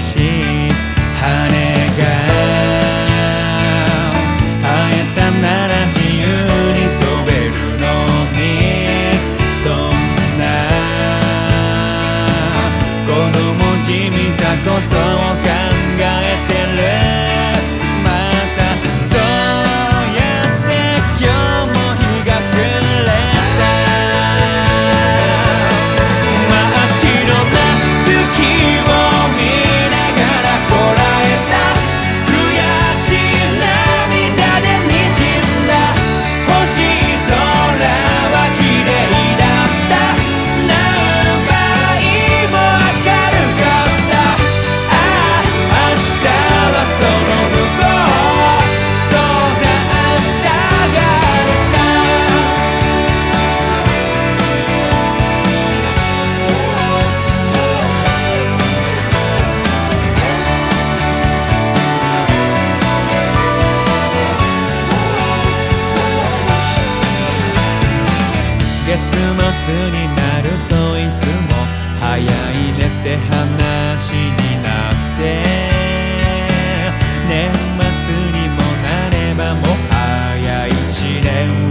しね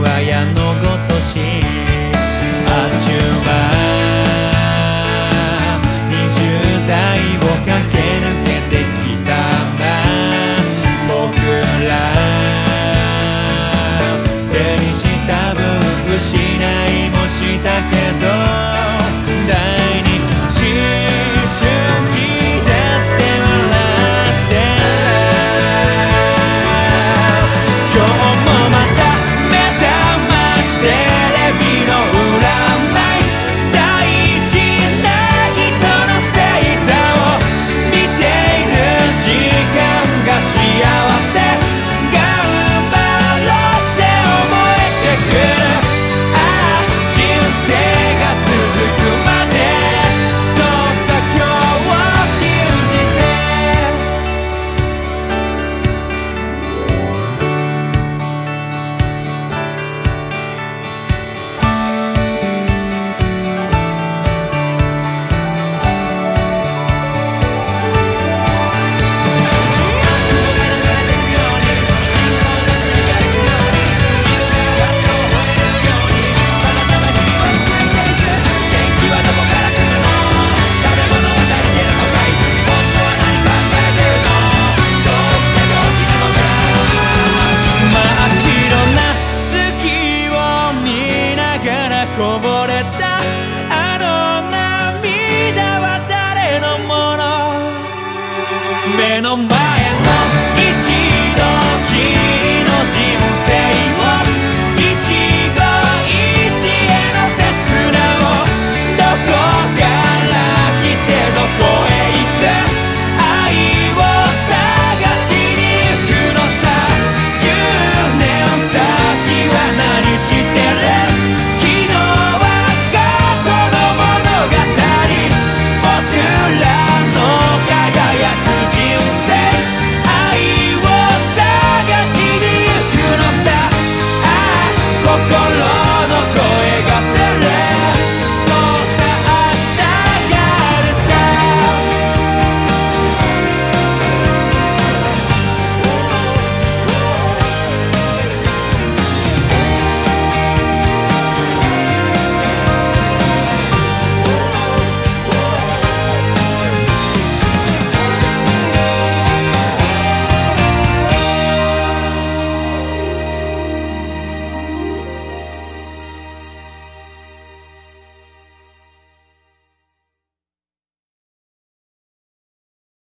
は矢のごとしあっちゅうは20代を駆け抜けてきたん僕ら手にした分失いもしたけど。como